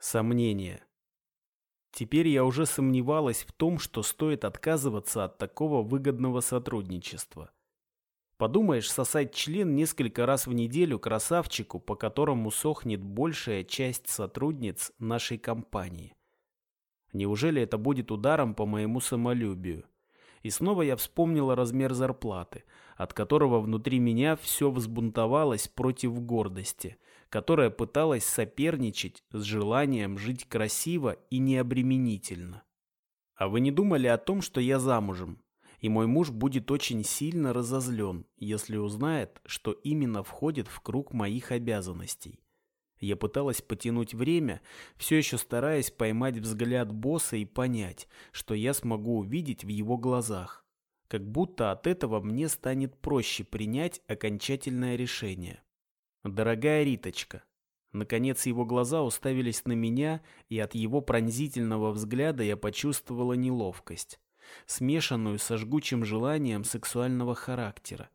Сомнение. Теперь я уже сомневалась в том, что стоит отказываться от такого выгодного сотрудничества. Подумаешь, сосать член несколько раз в неделю красавчику, по которому сохнет большая часть сотрудниц нашей компании. Неужели это будет ударом по моему самолюбию? И снова я вспомнила размер зарплаты, от которого внутри меня все взбунтовалось против гордости, которая пыталась соперничать с желанием жить красиво и необременительно. А вы не думали о том, что я замужем? и мой муж будет очень сильно разозлен, если узнает, что именно входит в круг моих обязанностей. Я пыталась потянуть время, все еще стараясь поймать взгляд босса и понять, что я смогу увидеть в его глазах. Как будто от этого мне станет проще принять окончательное решение. Дорогая Риточка. Наконец его глаза уставились на меня, и от его пронзительного взгляда я почувствовала неловкость смешанную со жгучим желанием сексуального характера.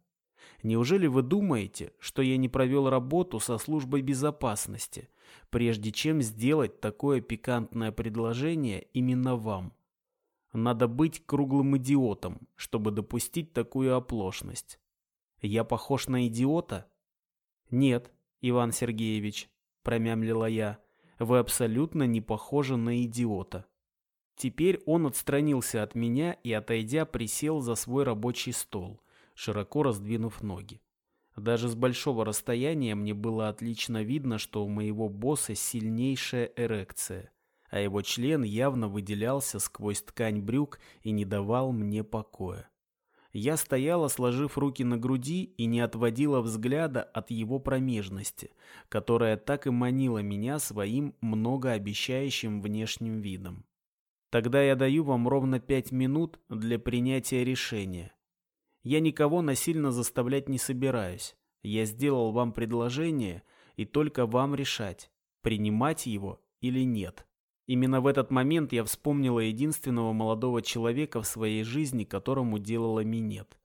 Неужели вы думаете, что я не провел работу со службой безопасности, прежде чем сделать такое пикантное предложение именно вам? Надо быть круглым идиотом, чтобы допустить такую оплошность. Я похож на идиота? Нет, Иван Сергеевич, промямлила я, вы абсолютно не похожи на идиота. Теперь он отстранился от меня и, отойдя, присел за свой рабочий стол, широко раздвинув ноги. Даже с большого расстояния мне было отлично видно, что у моего босса сильнейшая эрекция, а его член явно выделялся сквозь ткань брюк и не давал мне покоя. Я стояла, сложив руки на груди, и не отводила взгляда от его промежности, которая так и манила меня своим многообещающим внешним видом. Тогда я даю вам ровно пять минут для принятия решения. Я никого насильно заставлять не собираюсь. Я сделал вам предложение, и только вам решать, принимать его или нет. Именно в этот момент я вспомнила единственного молодого человека в своей жизни, которому делала минет.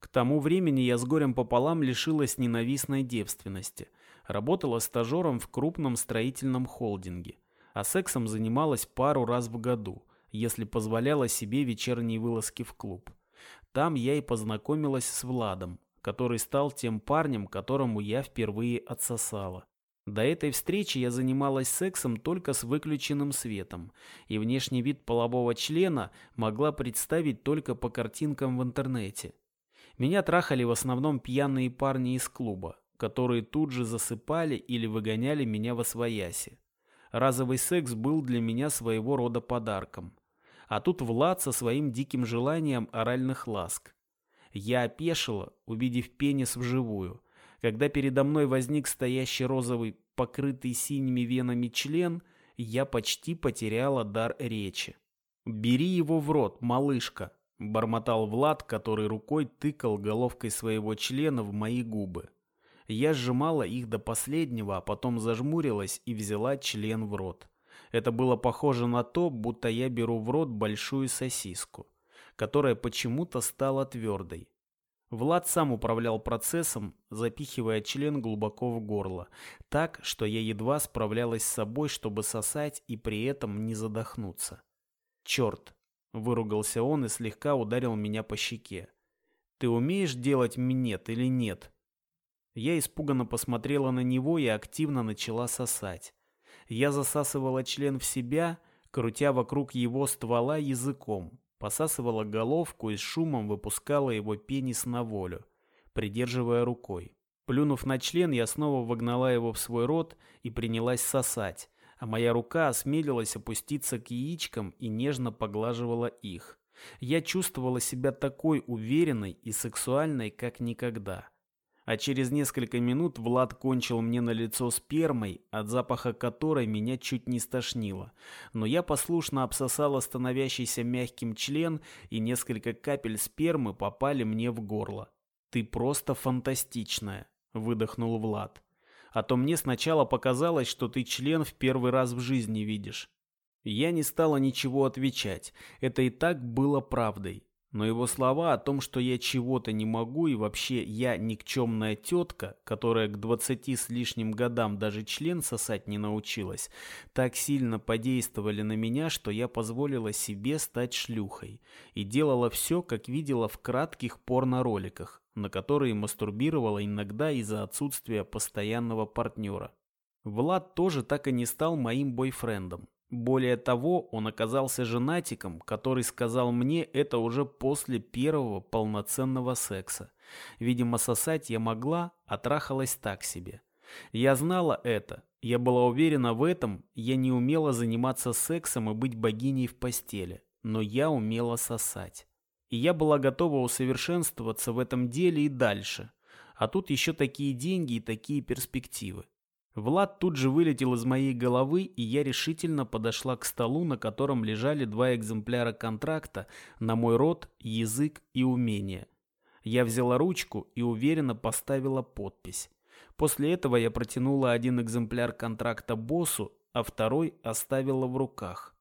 К тому времени я с горем пополам лишилась ненавистной девственности. Работала стажером в крупном строительном холдинге. А сексом занималась пару раз в году – если позволяла себе вечерние вылазки в клуб. Там я и познакомилась с Владом, который стал тем парнем, которому я впервые отсосала. До этой встречи я занималась сексом только с выключенным светом, и внешний вид полового члена могла представить только по картинкам в интернете. Меня трахали в основном пьяные парни из клуба, которые тут же засыпали или выгоняли меня во свояси. Разовый секс был для меня своего рода подарком а тут Влад со своим диким желанием оральных ласк. Я опешила, увидев пенис вживую. Когда передо мной возник стоящий розовый, покрытый синими венами член, я почти потеряла дар речи. «Бери его в рот, малышка», — бормотал Влад, который рукой тыкал головкой своего члена в мои губы. Я сжимала их до последнего, а потом зажмурилась и взяла член в рот. Это было похоже на то, будто я беру в рот большую сосиску, которая почему-то стала твердой. Влад сам управлял процессом, запихивая член глубоко в горло, так, что я едва справлялась с собой, чтобы сосать и при этом не задохнуться. «Черт!» — выругался он и слегка ударил меня по щеке. «Ты умеешь делать минет или нет?» Я испуганно посмотрела на него и активно начала сосать. Я засасывала член в себя, крутя вокруг его ствола языком, посасывала головку и с шумом выпускала его пенис на волю, придерживая рукой. Плюнув на член, я снова вогнала его в свой рот и принялась сосать, а моя рука осмелилась опуститься к яичкам и нежно поглаживала их. Я чувствовала себя такой уверенной и сексуальной, как никогда а через несколько минут Влад кончил мне на лицо спермой, от запаха которой меня чуть не стошнило. Но я послушно обсосала становящийся мягким член, и несколько капель спермы попали мне в горло. «Ты просто фантастичная», — выдохнул Влад. «А то мне сначала показалось, что ты член в первый раз в жизни видишь». Я не стала ничего отвечать, это и так было правдой. Но его слова о том, что я чего-то не могу и вообще я никчемная тетка, которая к двадцати с лишним годам даже член сосать не научилась, так сильно подействовали на меня, что я позволила себе стать шлюхой и делала все, как видела в кратких порно-роликах, на которые мастурбировала иногда из-за отсутствия постоянного партнера. Влад тоже так и не стал моим бойфрендом. Более того, он оказался женатиком, который сказал мне это уже после первого полноценного секса. Видимо, сосать я могла, а трахалась так себе. Я знала это, я была уверена в этом, я не умела заниматься сексом и быть богиней в постели, но я умела сосать. И я была готова усовершенствоваться в этом деле и дальше. А тут еще такие деньги и такие перспективы. Влад тут же вылетел из моей головы, и я решительно подошла к столу, на котором лежали два экземпляра контракта на мой род, язык и умения. Я взяла ручку и уверенно поставила подпись. После этого я протянула один экземпляр контракта боссу, а второй оставила в руках.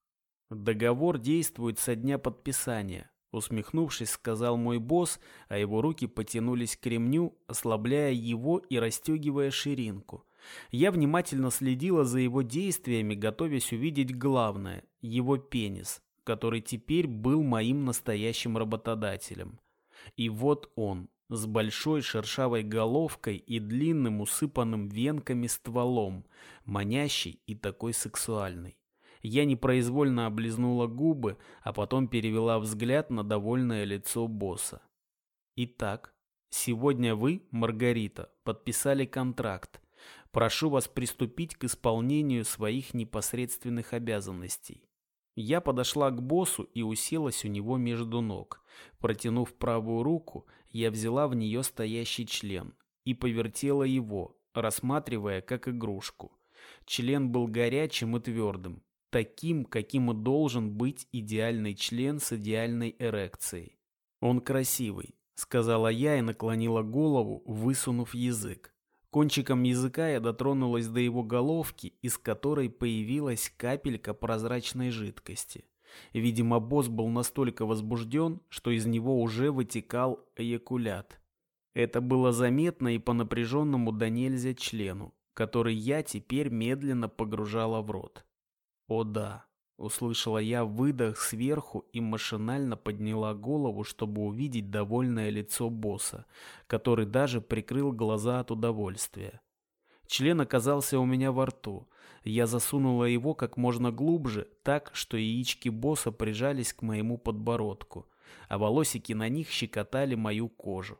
Договор действует со дня подписания. Усмехнувшись, сказал мой босс, а его руки потянулись к ремню, ослабляя его и расстегивая ширинку. Я внимательно следила за его действиями, готовясь увидеть главное – его пенис, который теперь был моим настоящим работодателем. И вот он, с большой шершавой головкой и длинным усыпанным венками стволом, манящий и такой сексуальный. Я непроизвольно облизнула губы, а потом перевела взгляд на довольное лицо босса. Итак, сегодня вы, Маргарита, подписали контракт, Прошу вас приступить к исполнению своих непосредственных обязанностей. Я подошла к боссу и уселась у него между ног. Протянув правую руку, я взяла в нее стоящий член и повертела его, рассматривая как игрушку. Член был горячим и твердым, таким, каким и должен быть идеальный член с идеальной эрекцией. «Он красивый», — сказала я и наклонила голову, высунув язык. Кончиком языка я дотронулась до его головки, из которой появилась капелька прозрачной жидкости. Видимо, босс был настолько возбужден, что из него уже вытекал эякулят. Это было заметно и по напряженному до нельзя члену, который я теперь медленно погружала в рот. О да, Услышала я выдох сверху и машинально подняла голову, чтобы увидеть довольное лицо босса, который даже прикрыл глаза от удовольствия. Член оказался у меня во рту. Я засунула его как можно глубже, так, что яички босса прижались к моему подбородку, а волосики на них щекотали мою кожу.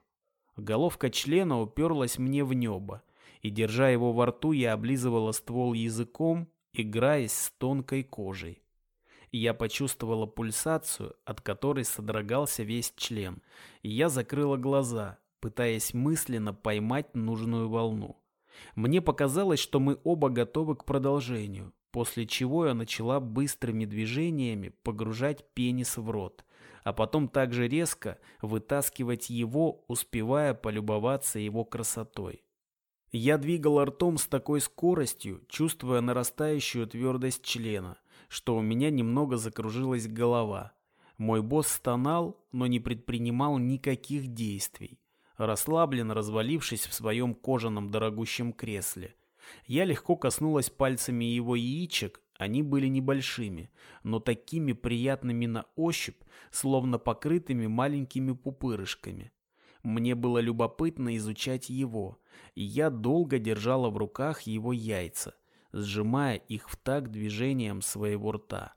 Головка члена уперлась мне в небо, и, держа его во рту, я облизывала ствол языком, играясь с тонкой кожей. Я почувствовала пульсацию, от которой содрогался весь член, и я закрыла глаза, пытаясь мысленно поймать нужную волну. Мне показалось, что мы оба готовы к продолжению, после чего я начала быстрыми движениями погружать пенис в рот, а потом также резко вытаскивать его, успевая полюбоваться его красотой. Я двигала ртом с такой скоростью, чувствуя нарастающую твердость члена, что у меня немного закружилась голова. Мой босс стонал, но не предпринимал никаких действий, расслабленно развалившись в своем кожаном дорогущем кресле. Я легко коснулась пальцами его яичек, они были небольшими, но такими приятными на ощупь, словно покрытыми маленькими пупырышками. Мне было любопытно изучать его, и я долго держала в руках его яйца, сжимая их в такт движением своего рта.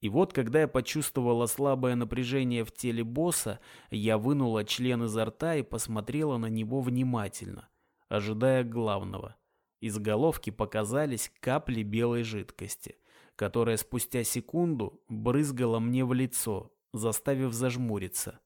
И вот, когда я почувствовала слабое напряжение в теле босса, я вынула член изо рта и посмотрела на него внимательно, ожидая главного. Из головки показались капли белой жидкости, которая спустя секунду брызгала мне в лицо, заставив зажмуриться.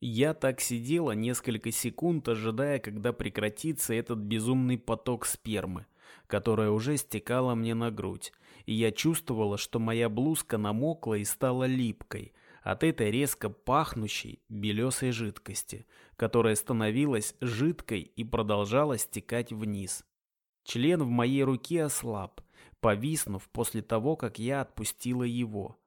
Я так сидела несколько секунд, ожидая, когда прекратится этот безумный поток спермы, которая уже стекала мне на грудь, и я чувствовала, что моя блузка намокла и стала липкой от этой резко пахнущей белесой жидкости, которая становилась жидкой и продолжала стекать вниз. Член в моей руке ослаб, повиснув после того, как я отпустила его.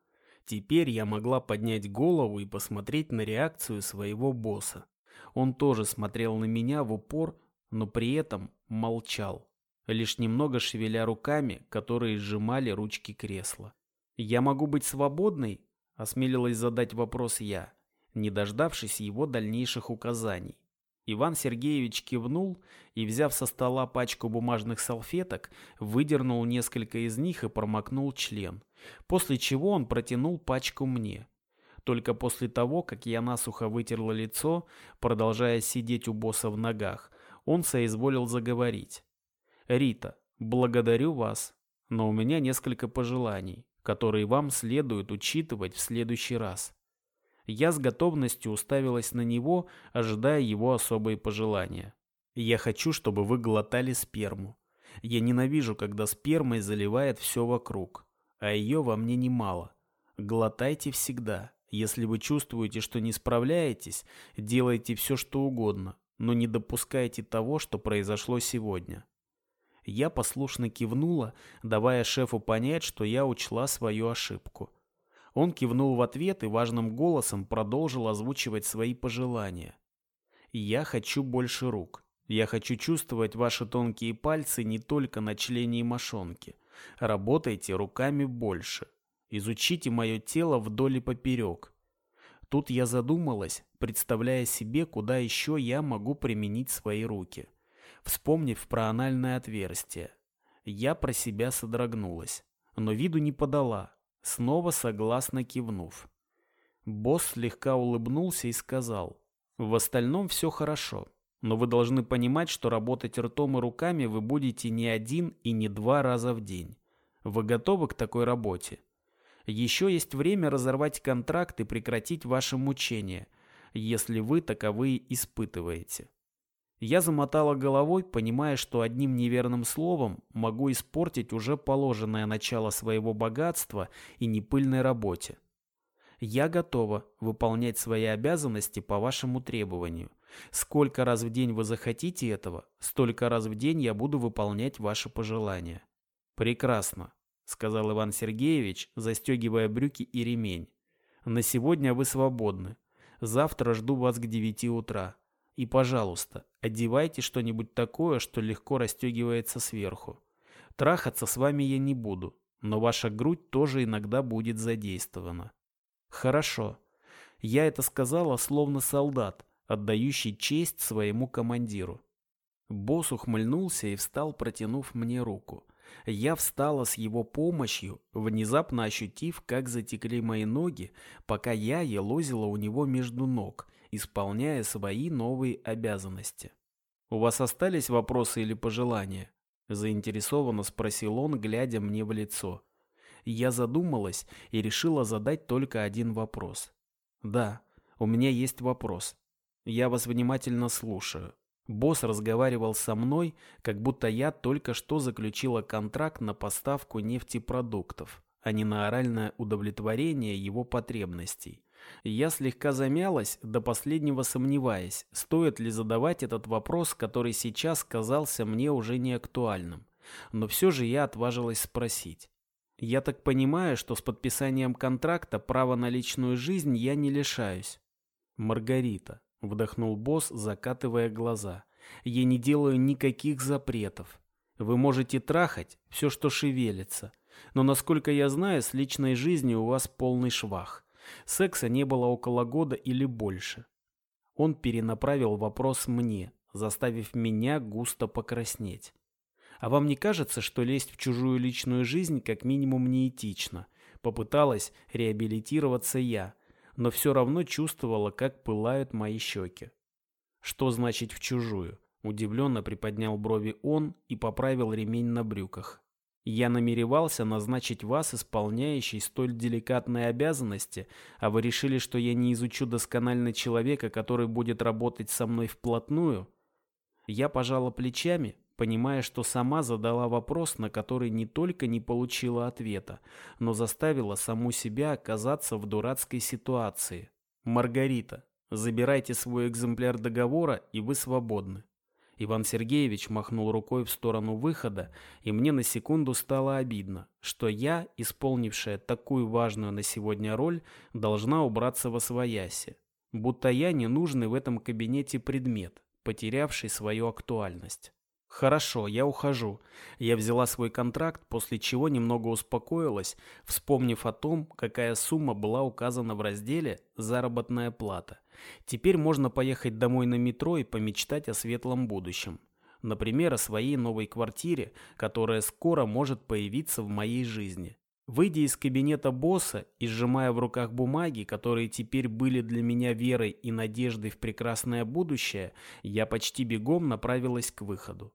Теперь я могла поднять голову и посмотреть на реакцию своего босса. Он тоже смотрел на меня в упор, но при этом молчал, лишь немного шевеля руками, которые сжимали ручки кресла. «Я могу быть свободной?» – осмелилась задать вопрос я, не дождавшись его дальнейших указаний. Иван Сергеевич кивнул и, взяв со стола пачку бумажных салфеток, выдернул несколько из них и промокнул член, после чего он протянул пачку мне. Только после того, как я насухо вытерла лицо, продолжая сидеть у босса в ногах, он соизволил заговорить. «Рита, благодарю вас, но у меня несколько пожеланий, которые вам следует учитывать в следующий раз». Я с готовностью уставилась на него, ожидая его особые пожелания. Я хочу, чтобы вы глотали сперму. Я ненавижу, когда спермой заливает все вокруг, а ее во мне немало. Глотайте всегда. Если вы чувствуете, что не справляетесь, делайте все, что угодно, но не допускайте того, что произошло сегодня. Я послушно кивнула, давая шефу понять, что я учла свою ошибку. Он кивнул в ответ и важным голосом продолжил озвучивать свои пожелания. «Я хочу больше рук. Я хочу чувствовать ваши тонкие пальцы не только на члене и мошонке. Работайте руками больше. Изучите мое тело вдоль и поперек. Тут я задумалась, представляя себе, куда еще я могу применить свои руки. Вспомнив про анальное отверстие, я про себя содрогнулась, но виду не подала, снова согласно кивнув. Босс слегка улыбнулся и сказал, «В остальном все хорошо, но вы должны понимать, что работать ртом и руками вы будете не один и не два раза в день. Вы готовы к такой работе? Еще есть время разорвать контракт и прекратить ваше мучение, если вы таковые испытываете». Я замотала головой, понимая, что одним неверным словом могу испортить уже положенное начало своего богатства и непыльной работе. Я готова выполнять свои обязанности по вашему требованию. Сколько раз в день вы захотите этого, столько раз в день я буду выполнять ваши пожелания. Прекрасно, сказал Иван Сергеевич, застегивая брюки и ремень. На сегодня вы свободны. Завтра жду вас к девяти утра. И, пожалуйста, одевайте что-нибудь такое, что легко расстегивается сверху. Трахаться с вами я не буду, но ваша грудь тоже иногда будет задействована. Хорошо. Я это сказала словно солдат, отдающий честь своему командиру. Босс ухмыльнулся и встал, протянув мне руку. Я встала с его помощью, внезапно ощутив, как затекли мои ноги, пока я елозила у него между ног – исполняя свои новые обязанности. «У вас остались вопросы или пожелания?» Заинтересованно спросил он, глядя мне в лицо. Я задумалась и решила задать только один вопрос. «Да, у меня есть вопрос. Я вас внимательно слушаю». Босс разговаривал со мной, как будто я только что заключила контракт на поставку нефтепродуктов, а не на оральное удовлетворение его потребностей. Я слегка замялась, до последнего сомневаясь, стоит ли задавать этот вопрос, который сейчас казался мне уже не актуальным. Но все же я отважилась спросить. Я так понимаю, что с подписанием контракта права на личную жизнь я не лишаюсь. Маргарита, вдохнул босс, закатывая глаза. Я не делаю никаких запретов. Вы можете трахать все, что шевелится. Но, насколько я знаю, с личной жизнью у вас полный швах. Секса не было около года или больше. Он перенаправил вопрос мне, заставив меня густо покраснеть. А вам не кажется, что лезть в чужую личную жизнь как минимум неэтично? Попыталась реабилитироваться я, но все равно чувствовала, как пылают мои щеки. Что значит в чужую? Удивленно приподнял брови он и поправил ремень на брюках. Я намеревался назначить вас исполняющей столь деликатные обязанности, а вы решили, что я не изучу досконально человека, который будет работать со мной вплотную? Я пожала плечами, понимая, что сама задала вопрос, на который не только не получила ответа, но заставила саму себя оказаться в дурацкой ситуации. Маргарита, забирайте свой экземпляр договора, и вы свободны. Иван Сергеевич махнул рукой в сторону выхода, и мне на секунду стало обидно, что я, исполнившая такую важную на сегодня роль, должна убраться во свояси. Будто я ненужный в этом кабинете предмет, потерявший свою актуальность. «Хорошо, я ухожу». Я взяла свой контракт, после чего немного успокоилась, вспомнив о том, какая сумма была указана в разделе «Заработная плата». Теперь можно поехать домой на метро и помечтать о светлом будущем. Например, о своей новой квартире, которая скоро может появиться в моей жизни. Выйдя из кабинета босса и сжимая в руках бумаги, которые теперь были для меня верой и надеждой в прекрасное будущее, я почти бегом направилась к выходу.